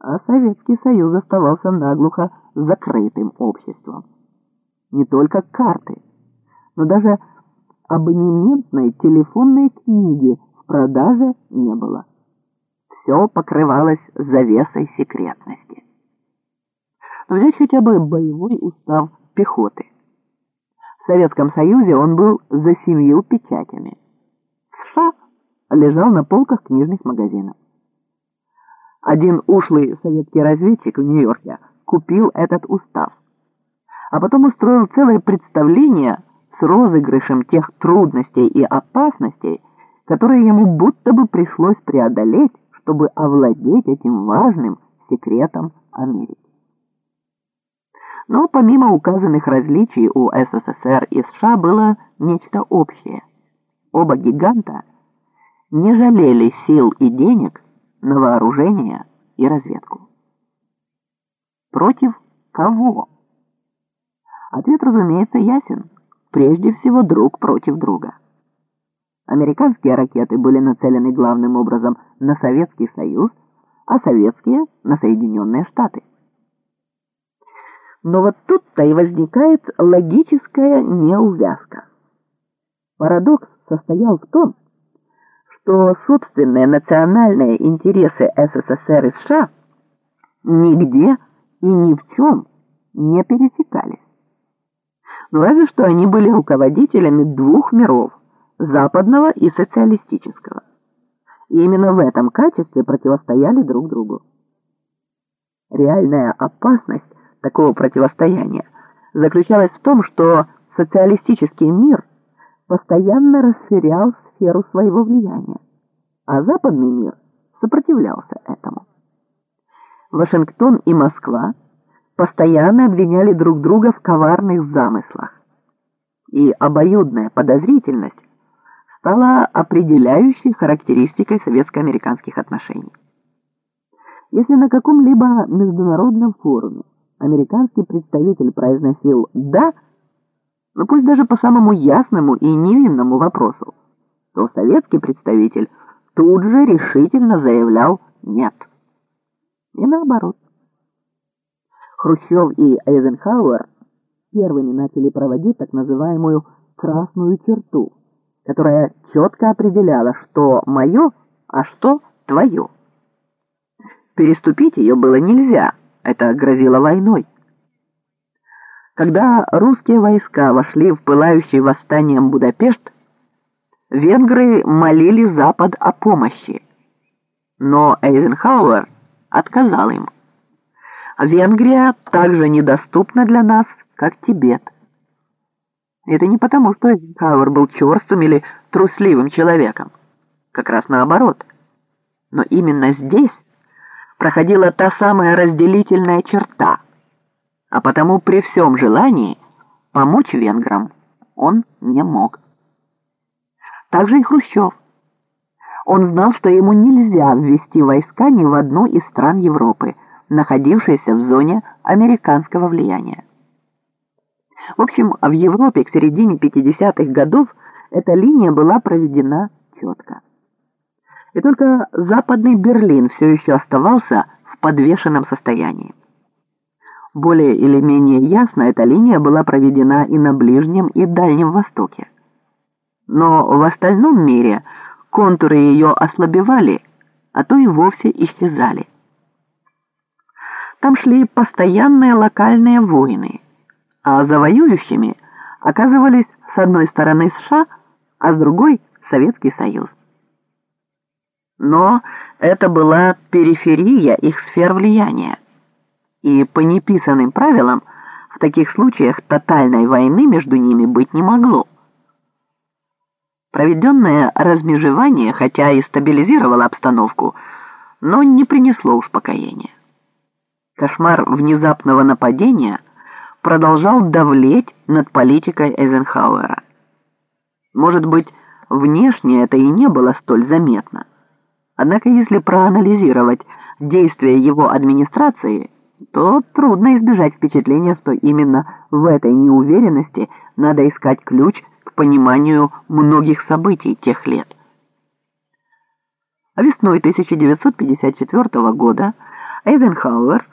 а Советский Союз оставался наглухо закрытым обществом. Не только карты, но даже абонементной телефонной книги в продаже не было. Все покрывалось завесой секретности. Взять хотя бы боевой устав пехоты. В Советском Союзе он был за семью печатями. В США лежал на полках книжных магазинов. Один ушлый советский разведчик в Нью-Йорке купил этот устав, а потом устроил целое представление с розыгрышем тех трудностей и опасностей, которые ему будто бы пришлось преодолеть, чтобы овладеть этим важным секретом Америки. Но помимо указанных различий у СССР и США было нечто общее. Оба гиганта не жалели сил и денег на вооружение и разведку. Против кого? Ответ, разумеется, ясен. Прежде всего, друг против друга. Американские ракеты были нацелены главным образом на Советский Союз, а советские — на Соединенные Штаты. Но вот тут-то и возникает логическая неувязка. Парадокс состоял в том, что собственные национальные интересы СССР и США нигде и ни в чем не пересекались. Но разве что они были руководителями двух миров – западного и социалистического. И именно в этом качестве противостояли друг другу. Реальная опасность такого противостояния заключалась в том, что социалистический мир постоянно расширял сферу своего влияния, а западный мир сопротивлялся этому. Вашингтон и Москва постоянно обвиняли друг друга в коварных замыслах, и обоюдная подозрительность стала определяющей характеристикой советско-американских отношений. Если на каком-либо международном форуме американский представитель произносил «да», ну пусть даже по самому ясному и невинному вопросу, то советский представитель тут же решительно заявлял «нет». И наоборот. Хрущев и Эйзенхауэр первыми начали проводить так называемую «красную черту», которая четко определяла, что мое, а что твое. Переступить ее было нельзя, это грозило войной. Когда русские войска вошли в пылающий восстанием Будапешт, венгры молили Запад о помощи. Но Эйзенхауэр отказал им. Венгрия также недоступна для нас, как Тибет. Это не потому, что Эйзенхауэр был черствым или трусливым человеком. Как раз наоборот. Но именно здесь проходила та самая разделительная черта, а потому при всем желании помочь венграм он не мог. Также и Хрущев. Он знал, что ему нельзя ввести войска ни в одну из стран Европы, находившиеся в зоне американского влияния. В общем, в Европе к середине 50-х годов эта линия была проведена четко. И только западный Берлин все еще оставался в подвешенном состоянии. Более или менее ясно эта линия была проведена и на Ближнем, и Дальнем Востоке. Но в остальном мире контуры ее ослабевали, а то и вовсе исчезали. Там шли постоянные локальные войны, а завоюющими оказывались с одной стороны США, а с другой Советский Союз. Но это была периферия их сфер влияния, и по неписанным правилам в таких случаях тотальной войны между ними быть не могло. Проведенное размежевание, хотя и стабилизировало обстановку, но не принесло успокоения. Кошмар внезапного нападения продолжал давлеть над политикой Эйзенхауэра. Может быть, внешне это и не было столь заметно. Однако если проанализировать действия его администрации, то трудно избежать впечатления, что именно в этой неуверенности надо искать ключ пониманию многих событий тех лет. Весной 1954 года Эйзенхауэр